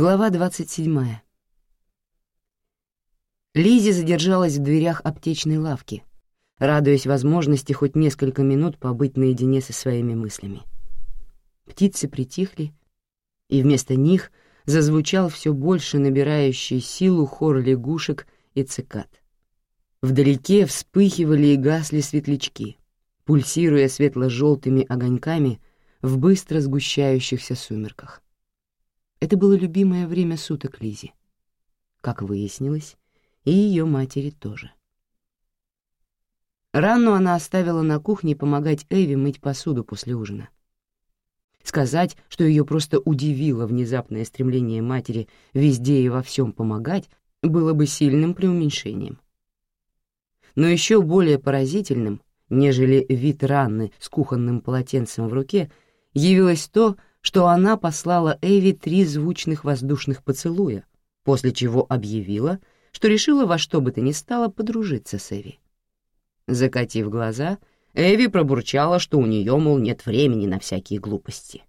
Глава 27. Лизи задержалась в дверях аптечной лавки, радуясь возможности хоть несколько минут побыть наедине со своими мыслями. Птицы притихли, и вместо них зазвучал все больше набирающий силу хор лягушек и цикад. Вдалеке вспыхивали и гасли светлячки, пульсируя светло-желтыми огоньками в быстро сгущающихся сумерках. Это было любимое время суток Лизи. Как выяснилось, и ее матери тоже. Ранну она оставила на кухне помогать Эви мыть посуду после ужина. Сказать, что ее просто удивило внезапное стремление матери везде и во всем помогать, было бы сильным преуменьшением. Но еще более поразительным, нежели вид Ранны с кухонным полотенцем в руке, явилось то, что она послала Эви три звучных воздушных поцелуя, после чего объявила, что решила во что бы то ни стало подружиться с Эви. Закатив глаза, Эви пробурчала, что у нее, мол, нет времени на всякие глупости.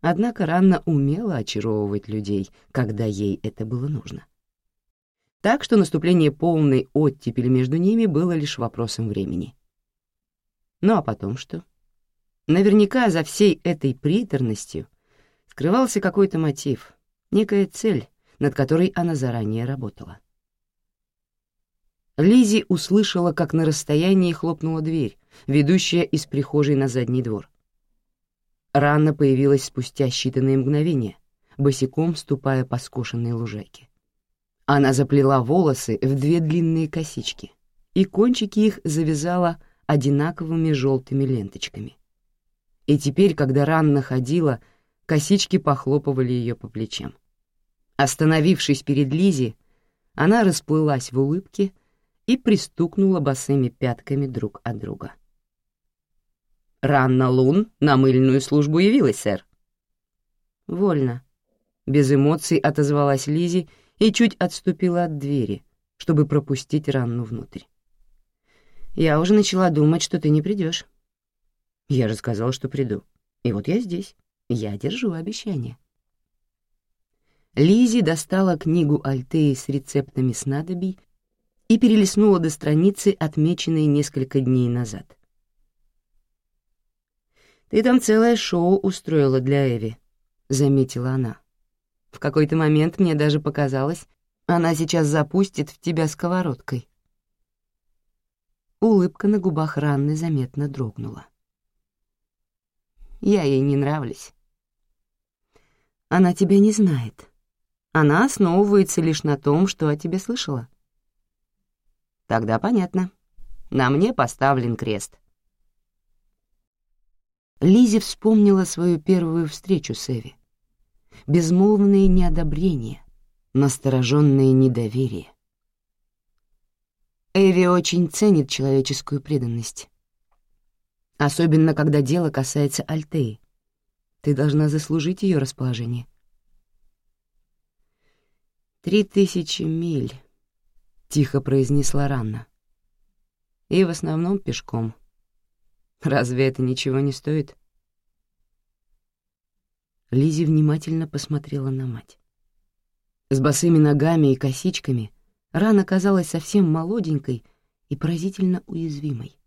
Однако Ранна умела очаровывать людей, когда ей это было нужно. Так что наступление полной оттепели между ними было лишь вопросом времени. Ну а потом что? Наверняка за всей этой приторностью скрывался какой-то мотив, некая цель, над которой она заранее работала. Лизи услышала, как на расстоянии хлопнула дверь, ведущая из прихожей на задний двор. Ранна появилась спустя считанные мгновения, босиком ступая по скошенной лужайке. Она заплела волосы в две длинные косички, и кончики их завязала одинаковыми желтыми ленточками и теперь, когда Ранна ходила, косички похлопывали ее по плечам. Остановившись перед Лизи, она расплылась в улыбке и пристукнула босыми пятками друг от друга. «Ранна Лун на мыльную службу явилась, сэр». «Вольно», — без эмоций отозвалась Лизи и чуть отступила от двери, чтобы пропустить Ранну внутрь. «Я уже начала думать, что ты не придешь. Я же сказала, что приду. И вот я здесь. Я держу обещание. Лизи достала книгу Альтеи с рецептами снадобий и перелистнула до страницы, отмеченной несколько дней назад. «Ты там целое шоу устроила для Эви», — заметила она. «В какой-то момент мне даже показалось, она сейчас запустит в тебя сковородкой». Улыбка на губах Ранны заметно дрогнула. Я ей не нравлюсь. Она тебя не знает. Она основывается лишь на том, что о тебе слышала. Тогда понятно. На мне поставлен крест. Лизи вспомнила свою первую встречу с Эви. Безмолвные неодобрения, настороженное недоверие. Эви очень ценит человеческую преданность особенно когда дело касается Альтеи. Ты должна заслужить ее расположение. «Три тысячи миль», — тихо произнесла Ранна. «И в основном пешком. Разве это ничего не стоит?» Лизи внимательно посмотрела на мать. С босыми ногами и косичками Рана казалась совсем молоденькой и поразительно уязвимой.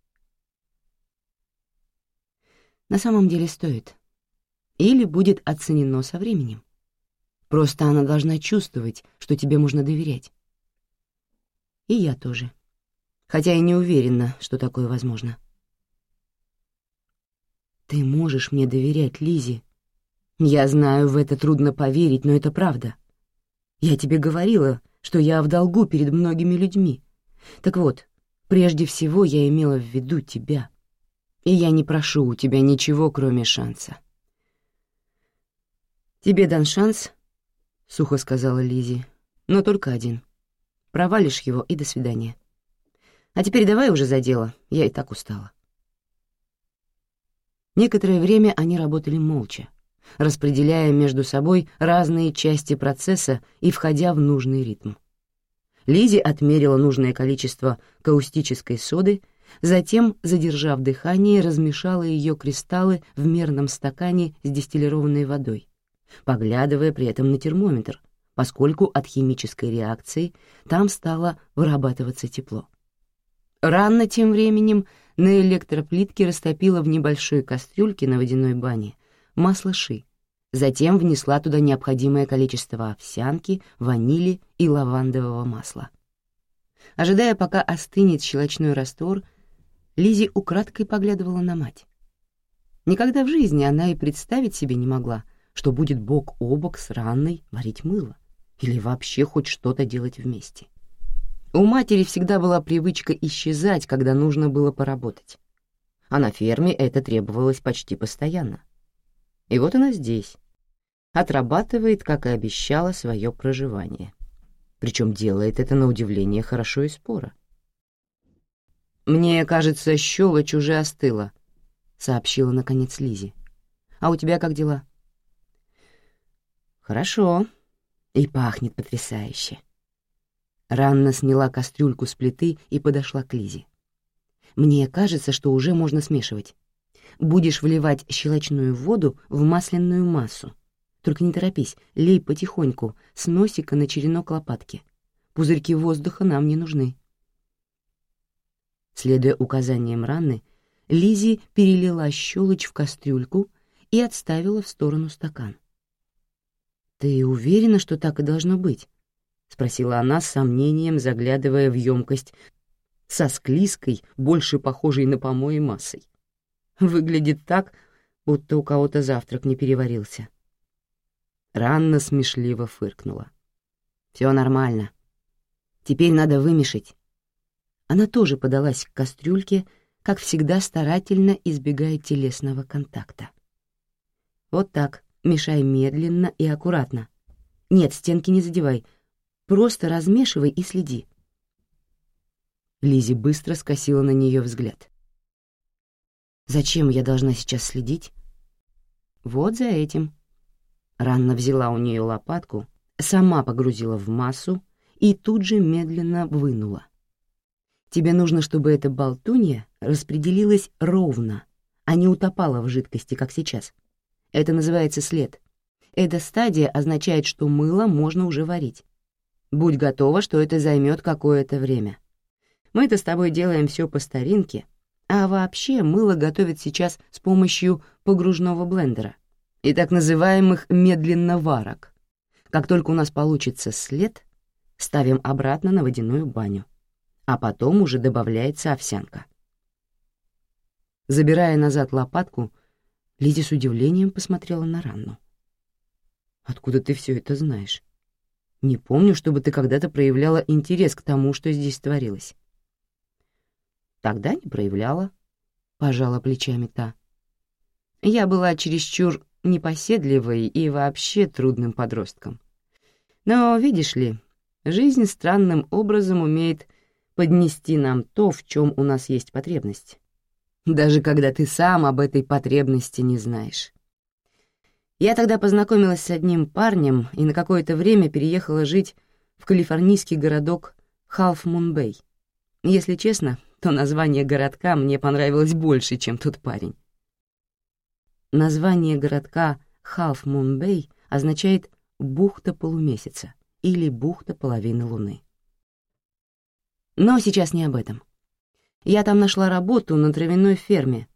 На самом деле стоит. Или будет оценено со временем. Просто она должна чувствовать, что тебе можно доверять. И я тоже. Хотя и не уверена, что такое возможно. Ты можешь мне доверять, Лизи. Я знаю, в это трудно поверить, но это правда. Я тебе говорила, что я в долгу перед многими людьми. Так вот, прежде всего я имела в виду тебя — и я не прошу у тебя ничего, кроме шанса. «Тебе дан шанс», — сухо сказала Лизи, — «но только один. Провалишь его, и до свидания. А теперь давай уже за дело, я и так устала». Некоторое время они работали молча, распределяя между собой разные части процесса и входя в нужный ритм. Лизи отмерила нужное количество каустической соды — Затем, задержав дыхание, размешала ее кристаллы в мерном стакане с дистиллированной водой поглядывая при этом на термометр, поскольку от химической реакции там стало вырабатываться тепло. Ранна тем временем на электроплитке растопила в небольшой кастрюльке на водяной бане масло ши, затем внесла туда необходимое количество овсянки, ванили и лавандового масла. Ожидая, пока остынет щелочной раствор, Лизи украдкой поглядывала на мать. Никогда в жизни она и представить себе не могла, что будет бок о бок с Ранной варить мыло или вообще хоть что-то делать вместе. У матери всегда была привычка исчезать, когда нужно было поработать. А на ферме это требовалось почти постоянно. И вот она здесь. Отрабатывает, как и обещала, свое проживание. Причем делает это на удивление хорошо и споро. «Мне кажется, щелочь уже остыла», — сообщила наконец Лизи. «А у тебя как дела?» «Хорошо. И пахнет потрясающе». Ранна сняла кастрюльку с плиты и подошла к Лизе. «Мне кажется, что уже можно смешивать. Будешь вливать щелочную воду в масляную массу. Только не торопись, лей потихоньку, с носика на черенок лопатки. Пузырьки воздуха нам не нужны». Следуя указаниям Ранны, Лизи перелила щелочь в кастрюльку и отставила в сторону стакан. «Ты уверена, что так и должно быть?» — спросила она с сомнением, заглядывая в емкость со склизкой, больше похожей на помои массой. Выглядит так, будто у кого-то завтрак не переварился. Ранна смешливо фыркнула. «Все нормально. Теперь надо вымешать». Она тоже подалась к кастрюльке, как всегда старательно избегая телесного контакта. «Вот так, мешай медленно и аккуратно. Нет, стенки не задевай, Просто размешивай и следи. Лизи быстро скосила на нее взгляд. Зачем я должна сейчас следить? Вот за этим. Ранна взяла у нее лопатку, сама погрузила в массу и тут же медленно вынула. Тебе нужно, чтобы эта болтунья распределилась ровно, а не утопала в жидкости, как сейчас. Это называется след. Эта стадия означает, что мыло можно уже варить. Будь готова, что это займет какое-то время. Мы-то с тобой делаем все по старинке, а вообще мыло готовят сейчас с помощью погружного блендера и так называемых медленноварок. Как только у нас получится след, ставим обратно на водяную баню, а потом уже добавляется овсянка. Забирая назад лопатку, Лидия с удивлением посмотрела на Ранну. «Откуда ты все это знаешь?» Не помню, чтобы ты когда-то проявляла интерес к тому, что здесь творилось. Тогда не проявляла, — пожала плечами та. Я была чересчур непоседливой и вообще трудным подростком. Но, видишь ли, жизнь странным образом умеет поднести нам то, в чем у нас есть потребность, даже когда ты сам об этой потребности не знаешь. Я тогда познакомилась с одним парнем и на какое-то время переехала жить в калифорнийский городок Халф-Мун-Бэй. Если честно, то название городка мне понравилось больше, чем тот парень. Название городка Халф-Мун-Бэй означает «бухта полумесяца» или «бухта половины луны». Но сейчас не об этом. Я там нашла работу на травяной ферме.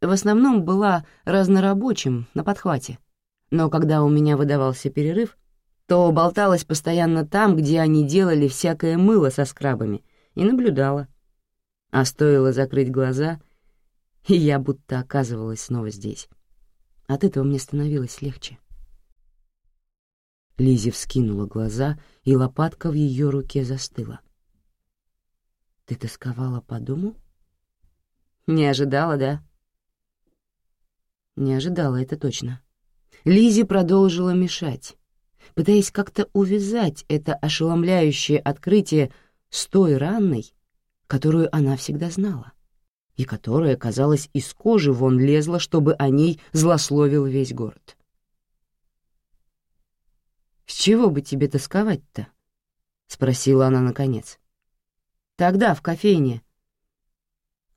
В основном была разнорабочим на подхвате но когда у меня выдавался перерыв, то болталась постоянно там, где они делали всякое мыло со скрабами, и наблюдала. А стоило закрыть глаза, и я будто оказывалась снова здесь. От этого мне становилось легче. Лизи вскинула глаза, и лопатка в ее руке застыла. «Ты тосковала по дому?» «Не ожидала, да?» «Не ожидала, это точно». Лизи продолжила мешать, пытаясь как-то увязать это ошеломляющее открытие с той ранной, которую она всегда знала, и которая, казалось, из кожи вон лезла, чтобы о ней злословил весь город. «С чего бы тебе тосковать-то?» — спросила она наконец. «Тогда, в кофейне.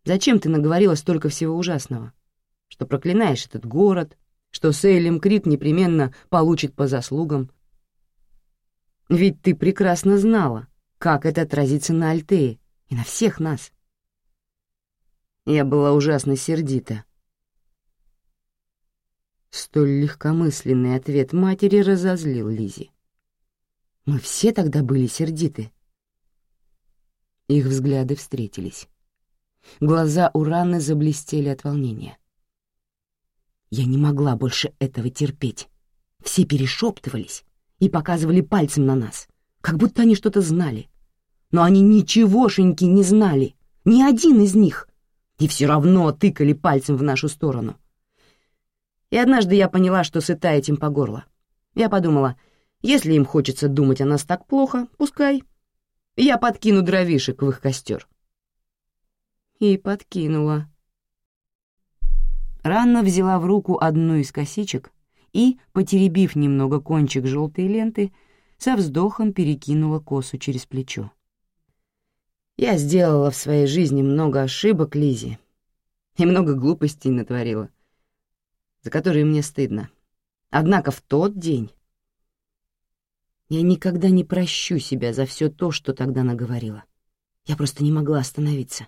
Зачем ты наговорила столько всего ужасного? Что проклинаешь этот город, что Сейлем Крик непременно получит по заслугам. Ведь ты прекрасно знала, как это отразится на Альтее и на всех нас. Я была ужасно сердита. Столь легкомысленный ответ матери разозлил Лизи. Мы все тогда были сердиты. Их взгляды встретились. Глаза у Раны заблестели от волнения. Я не могла больше этого терпеть. Все перешептывались и показывали пальцем на нас, как будто они что-то знали. Но они ничегошеньки не знали, ни один из них, и все равно тыкали пальцем в нашу сторону. И однажды я поняла, что сыта этим по горло. Я подумала, если им хочется думать о нас так плохо, пускай. Я подкину дровишек в их костер. И подкинула. Ранна взяла в руку одну из косичек и, потеребив немного кончик желтой ленты, со вздохом перекинула косу через плечо. Я сделала в своей жизни много ошибок, Лизи, и много глупостей натворила, за которые мне стыдно. Однако в тот день я никогда не прощу себя за все то, что тогда наговорила. Я просто не могла остановиться.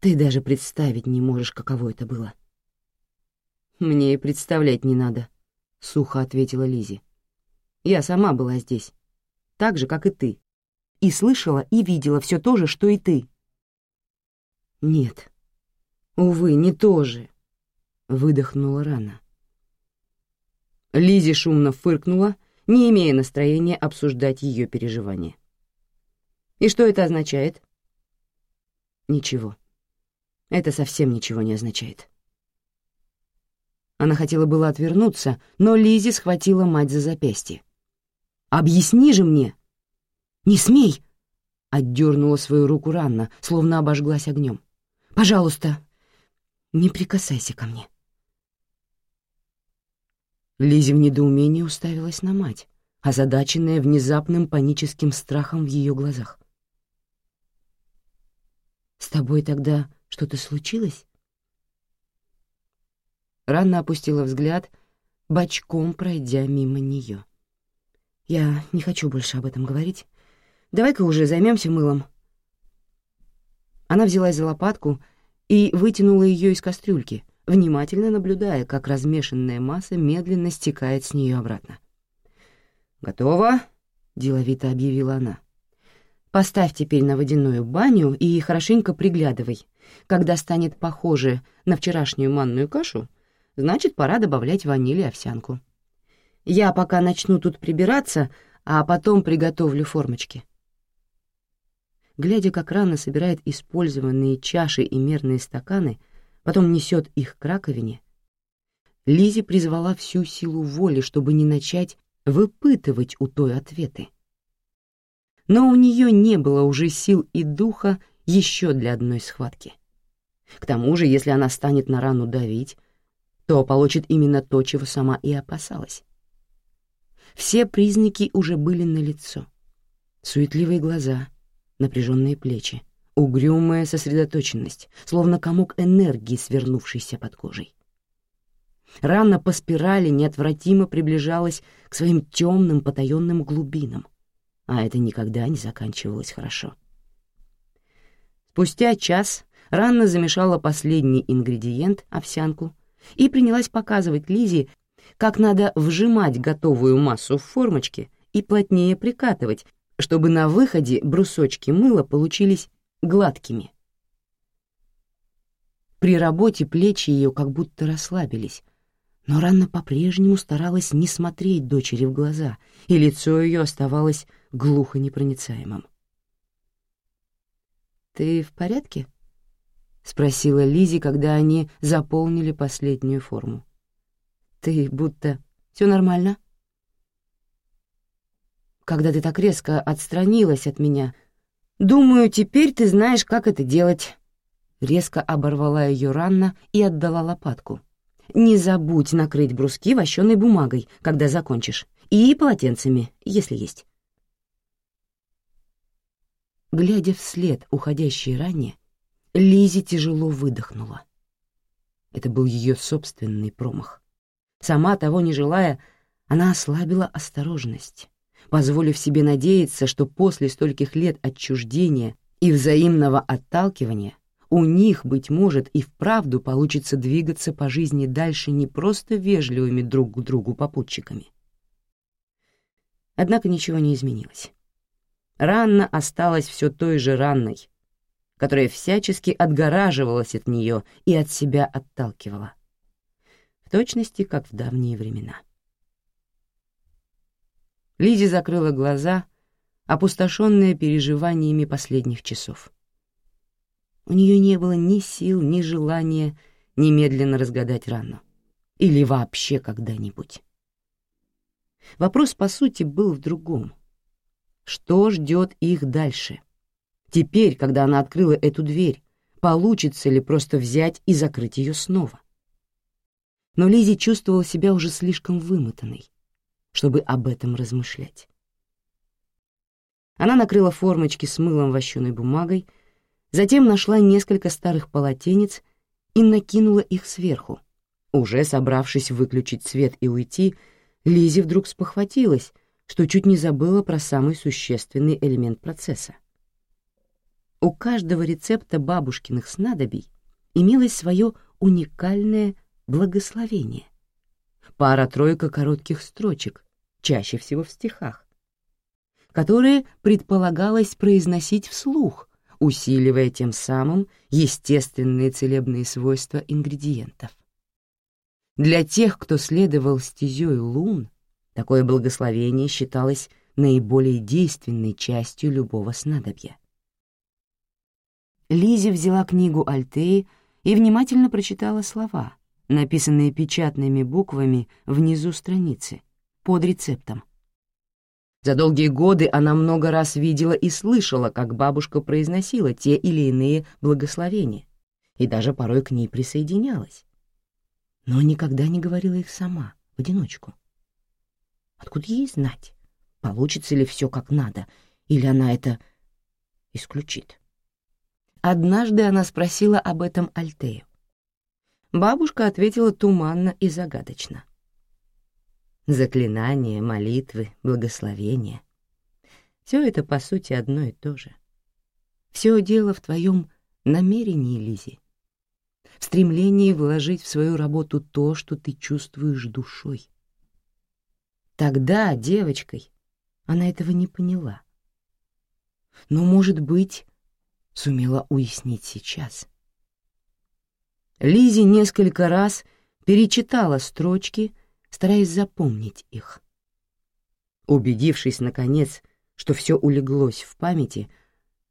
Ты даже представить не можешь, каково это было. Мне и представлять не надо, — сухо ответила Лизи. Я сама была здесь, так же, как и ты, и слышала и видела все то же, что и ты. Нет, увы, не то же, — выдохнула рана. Лизи шумно фыркнула, не имея настроения обсуждать ее переживания. И что это означает? Ничего. Это совсем ничего не означает. Она хотела было отвернуться, но Лизи схватила мать за запястье. «Объясни же мне!» «Не смей!» — отдернула свою руку Ранна, словно обожглась огнем. «Пожалуйста, не прикасайся ко мне». Лизи в недоумении уставилась на мать, озадаченная внезапным паническим страхом в ее глазах. «С тобой тогда что-то случилось?» Ранна опустила взгляд, бочком пройдя мимо нее. «Я не хочу больше об этом говорить. Давай-ка уже займемся мылом». Она взялась за лопатку и вытянула ее из кастрюльки, внимательно наблюдая, как размешанная масса медленно стекает с нее обратно. «Готово», — деловито объявила она. Поставь теперь на водяную баню и хорошенько приглядывай. Когда станет похоже на вчерашнюю манную кашу, значит, пора добавлять ваниль и овсянку. Я пока начну тут прибираться, а потом приготовлю формочки. Глядя, как рано собирает использованные чаши и мерные стаканы, потом несет их к раковине, Лизи призвала всю силу воли, чтобы не начать выпытывать у той ответы но у нее не было уже сил и духа еще для одной схватки. К тому же, если она станет на рану давить, то получит именно то, чего сама и опасалась. Все признаки уже были налицо. Суетливые глаза, напряженные плечи, угрюмая сосредоточенность, словно комок энергии, свернувшийся под кожей. Рана по спирали неотвратимо приближалась к своим темным потаенным глубинам, а это никогда не заканчивалось хорошо. Спустя час Ранна замешала последний ингредиент, овсянку, и принялась показывать Лизе, как надо вжимать готовую массу в формочки и плотнее прикатывать, чтобы на выходе брусочки мыла получились гладкими. При работе плечи ее как будто расслабились, но Ранна по-прежнему старалась не смотреть дочери в глаза, и лицо ее оставалось глухо непроницаемым. «Ты в порядке?» — спросила Лизи, когда они заполнили последнюю форму. «Ты будто... все нормально?» «Когда ты так резко отстранилась от меня, думаю, теперь ты знаешь, как это делать». Резко оборвала ее Ранна и отдала лопатку. «Не забудь накрыть бруски вощеной бумагой, когда закончишь, и полотенцами, если есть». Глядя вслед уходящей ране, Лизи тяжело выдохнула. Это был ее собственный промах. Сама того не желая, она ослабила осторожность, позволив себе надеяться, что после стольких лет отчуждения и взаимного отталкивания у них, быть может, и вправду получится двигаться по жизни дальше не просто вежливыми друг к другу попутчиками. Однако ничего не изменилось. Ранна осталась все той же ранной, которая всячески отгораживалась от нее и от себя отталкивала. В точности, как в давние времена. Лизи закрыла глаза, опустошенная переживаниями последних часов. У нее не было ни сил, ни желания немедленно разгадать рану. Или вообще когда-нибудь. Вопрос, по сути, был в другом. Что ждет их дальше? Теперь, когда она открыла эту дверь, получится ли просто взять и закрыть ее снова? Но Лизи чувствовала себя уже слишком вымотанной, чтобы об этом размышлять. Она накрыла формочки с мылом вощеной бумагой, затем нашла несколько старых полотенец и накинула их сверху. Уже собравшись выключить свет и уйти, Лизи вдруг спохватилась, что чуть не забыла про самый существенный элемент процесса. У каждого рецепта бабушкиных снадобий имелось свое уникальное благословение. Пара-тройка коротких строчек, чаще всего в стихах, которые предполагалось произносить вслух, усиливая тем самым естественные целебные свойства ингредиентов. Для тех, кто следовал стезей лун, такое благословение считалось наиболее действенной частью любого снадобья. Лизи взяла книгу Альтеи и внимательно прочитала слова, написанные печатными буквами внизу страницы, под рецептом. За долгие годы она много раз видела и слышала, как бабушка произносила те или иные благословения, и даже порой к ней присоединялась но никогда не говорила их сама, в одиночку. Откуда ей знать, получится ли все как надо, или она это исключит? Однажды она спросила об этом Альтею. Бабушка ответила туманно и загадочно. Заклинания, молитвы, благословения — все это, по сути, одно и то же. Все дело в твоем намерении, Лизи в стремлении вложить в свою работу то, что ты чувствуешь душой. Тогда, девочкой, она этого не поняла. Но, может быть, сумела уяснить сейчас. Лизи несколько раз перечитала строчки, стараясь запомнить их. Убедившись, наконец, что все улеглось в памяти,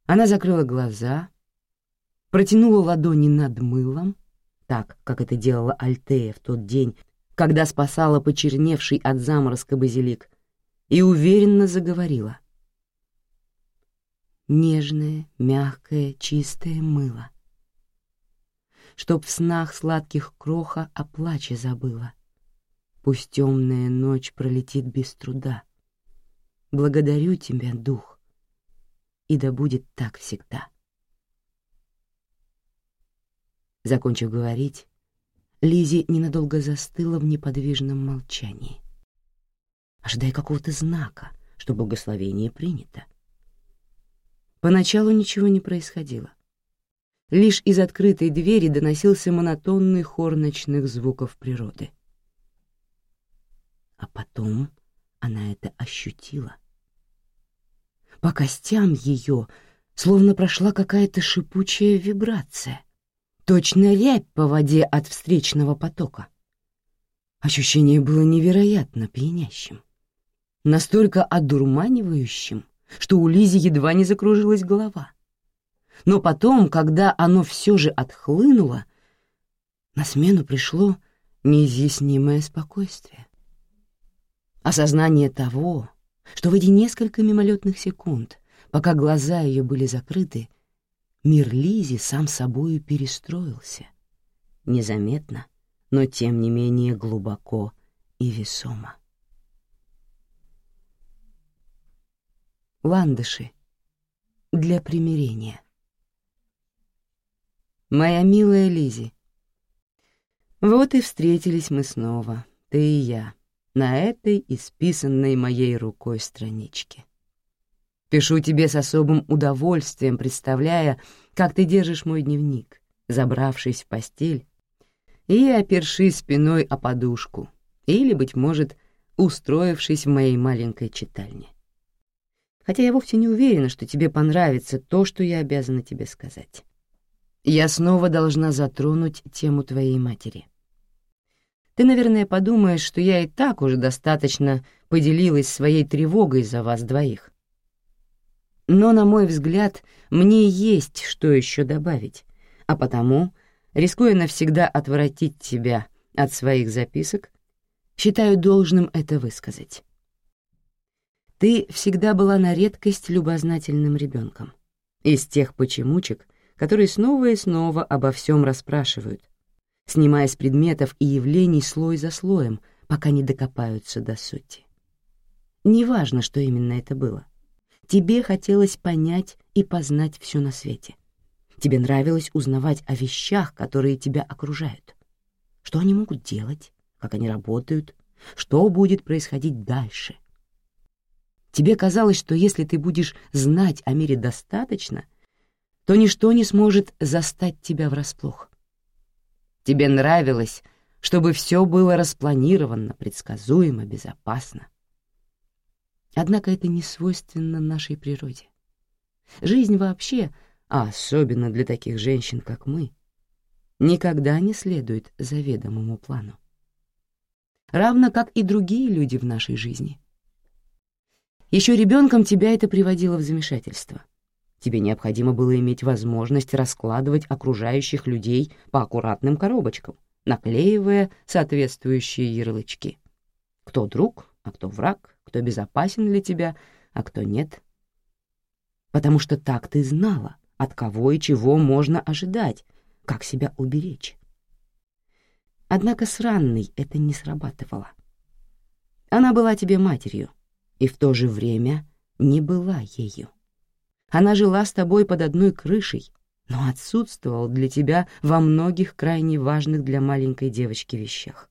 она закрыла глаза, протянула ладони над мылом так, как это делала Альтея в тот день, когда спасала почерневший от заморозка базилик, и уверенно заговорила. Нежное, мягкое, чистое мыло. Чтоб в снах сладких кроха о плаче забыла. Пусть темная ночь пролетит без труда. Благодарю тебя, дух, и да будет так всегда. Закончив говорить, Лизи ненадолго застыла в неподвижном молчании, ожидая какого-то знака, что благословение принято. Поначалу ничего не происходило. Лишь из открытой двери доносился монотонный хор ночных звуков природы. А потом она это ощутила. По костям ее словно прошла какая-то шипучая вибрация — Точно рябь по воде от встречного потока. Ощущение было невероятно пьянящим. Настолько одурманивающим, что у Лизи едва не закружилась голова. Но потом, когда оно все же отхлынуло, на смену пришло неизъяснимое спокойствие. Осознание того, что в эти несколько мимолетных секунд, пока глаза ее были закрыты, мир Лизи сам собою перестроился. Незаметно, но тем не менее глубоко и весомо. Ландыши. Для примирения. Моя милая Лизи, вот и встретились мы снова, ты и я на этой исписанной моей рукой страничке. Пишу тебе с особым удовольствием, представляя, как ты держишь мой дневник, забравшись в постель и опершись спиной о подушку, или, быть может, устроившись в моей маленькой читальне. Хотя я вовсе не уверена, что тебе понравится то, что я обязана тебе сказать. Я снова должна затронуть тему твоей матери. Ты, наверное, подумаешь, что я и так уже достаточно поделилась своей тревогой за вас двоих. Но, на мой взгляд, мне есть что еще добавить, а потому, рискуя навсегда отвратить тебя от своих записок, считаю должным это высказать. Ты всегда была на редкость любознательным ребенком. Из тех почемучек, которые снова и снова обо всем расспрашивают, снимая с предметов и явлений слой за слоем, пока не докопаются до сути. Неважно, что именно это было. Тебе хотелось понять и познать все на свете. Тебе нравилось узнавать о вещах, которые тебя окружают. Что они могут делать, как они работают, что будет происходить дальше. Тебе казалось, что если ты будешь знать о мире достаточно, то ничто не сможет застать тебя врасплох. Тебе нравилось, чтобы все было распланировано, предсказуемо, безопасно. Однако это не свойственно нашей природе. Жизнь вообще, а особенно для таких женщин, как мы, никогда не следует заведомому плану. Равно как и другие люди в нашей жизни. Еще ребенком тебя это приводило в замешательство. Тебе необходимо было иметь возможность раскладывать окружающих людей по аккуратным коробочкам, наклеивая соответствующие ярлычки. Кто друг, а кто враг, кто безопасен для тебя, а кто нет. Потому что так ты знала, от кого и чего можно ожидать, как себя уберечь. Однако с Ранной это не срабатывало. Она была тебе матерью, и в то же время не была ею. Она жила с тобой под одной крышей, но отсутствовал для тебя во многих крайне важных для маленькой девочки вещах.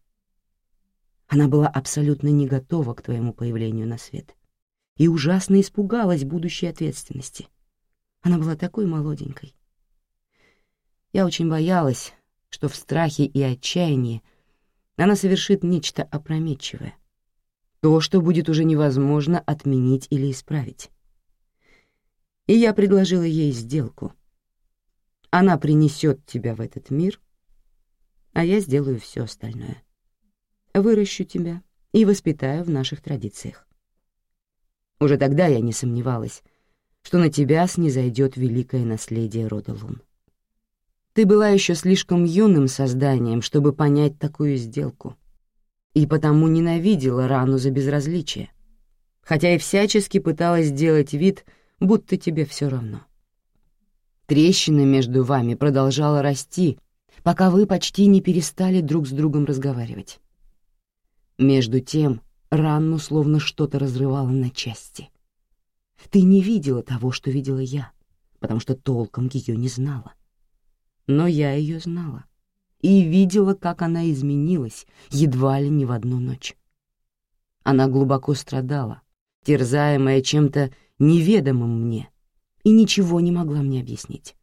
Она была абсолютно не готова к твоему появлению на свет и ужасно испугалась будущей ответственности. Она была такой молоденькой. Я очень боялась, что в страхе и отчаянии она совершит нечто опрометчивое, то, что будет уже невозможно отменить или исправить и я предложила ей сделку. Она принесет тебя в этот мир, а я сделаю все остальное. Выращу тебя и воспитаю в наших традициях. Уже тогда я не сомневалась, что на тебя снизойдет великое наследие рода Лун. Ты была еще слишком юным созданием, чтобы понять такую сделку, и потому ненавидела рану за безразличие, хотя и всячески пыталась сделать вид, будто тебе все равно. Трещина между вами продолжала расти, пока вы почти не перестали друг с другом разговаривать. Между тем Ранну словно что-то разрывало на части. Ты не видела того, что видела я, потому что толком ее не знала. Но я ее знала и видела, как она изменилась едва ли не в одну ночь. Она глубоко страдала, терзаемая чем-то неведомым мне, и ничего не могла мне объяснить.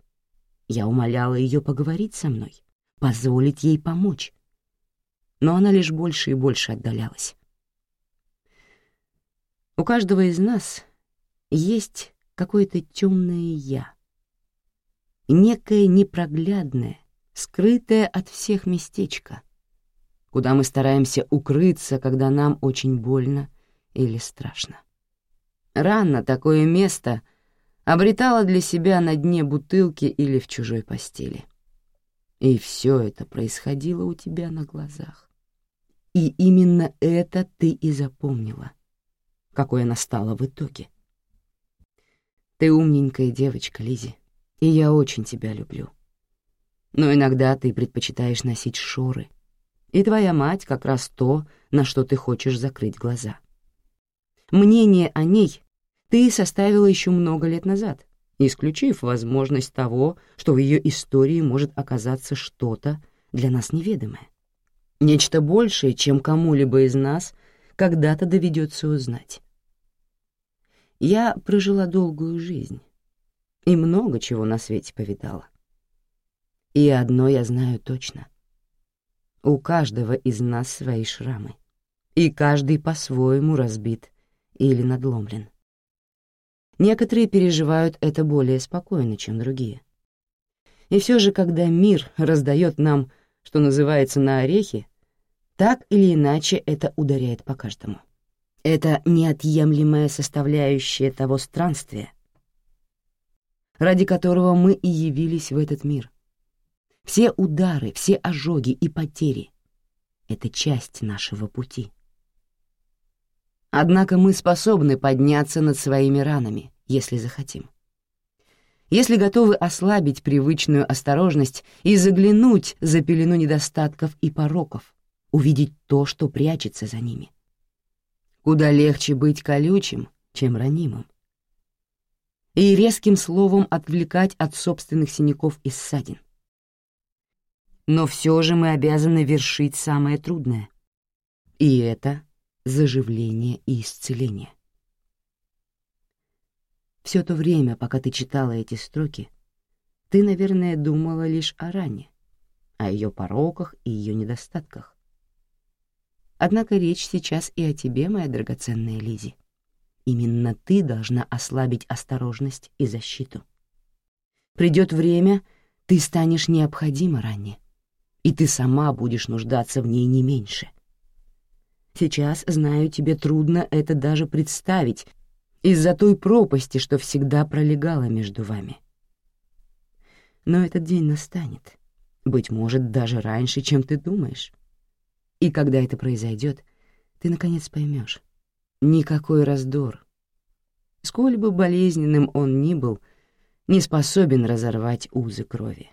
Я умоляла ее поговорить со мной, позволить ей помочь, но она лишь больше и больше отдалялась. У каждого из нас есть какое-то темное «я», некое непроглядное, скрытое от всех местечко, куда мы стараемся укрыться, когда нам очень больно или страшно. Рано такое место обретала для себя на дне бутылки или в чужой постели. И все это происходило у тебя на глазах. И именно это ты и запомнила, какой она стала в итоге. Ты умненькая девочка, Лизи, и я очень тебя люблю. Но иногда ты предпочитаешь носить шоры, и твоя мать как раз то, на что ты хочешь закрыть глаза. Мнение о ней ты составила еще много лет назад, исключив возможность того, что в ее истории может оказаться что-то для нас неведомое. Нечто большее, чем кому-либо из нас когда-то доведется узнать. Я прожила долгую жизнь и много чего на свете повидала. И одно я знаю точно. У каждого из нас свои шрамы, и каждый по-своему разбит или надломлен. Некоторые переживают это более спокойно, чем другие. И все же, когда мир раздает нам, что называется, на орехи, так или иначе это ударяет по каждому. Это неотъемлемая составляющая того странствия, ради которого мы и явились в этот мир. Все удары, все ожоги и потери — это часть нашего пути. Однако мы способны подняться над своими ранами, если захотим. Если готовы ослабить привычную осторожность и заглянуть за пелену недостатков и пороков, увидеть то, что прячется за ними. Куда легче быть колючим, чем ранимым. И резким словом отвлекать от собственных синяков и ссадин. Но все же мы обязаны вершить самое трудное. И это заживление и исцеление. Все то время, пока ты читала эти строки, ты, наверное, думала лишь о ране, о ее пороках и ее недостатках. Однако речь сейчас и о тебе, моя драгоценная Лизи. Именно ты должна ослабить осторожность и защиту. Придет время, ты станешь необходима ранее, и ты сама будешь нуждаться в ней не меньше. Сейчас, знаю, тебе трудно это даже представить из-за той пропасти, что всегда пролегала между вами. Но этот день настанет, быть может, даже раньше, чем ты думаешь. И когда это произойдет, ты наконец поймешь. Никакой раздор, сколь бы болезненным он ни был, не способен разорвать узы крови.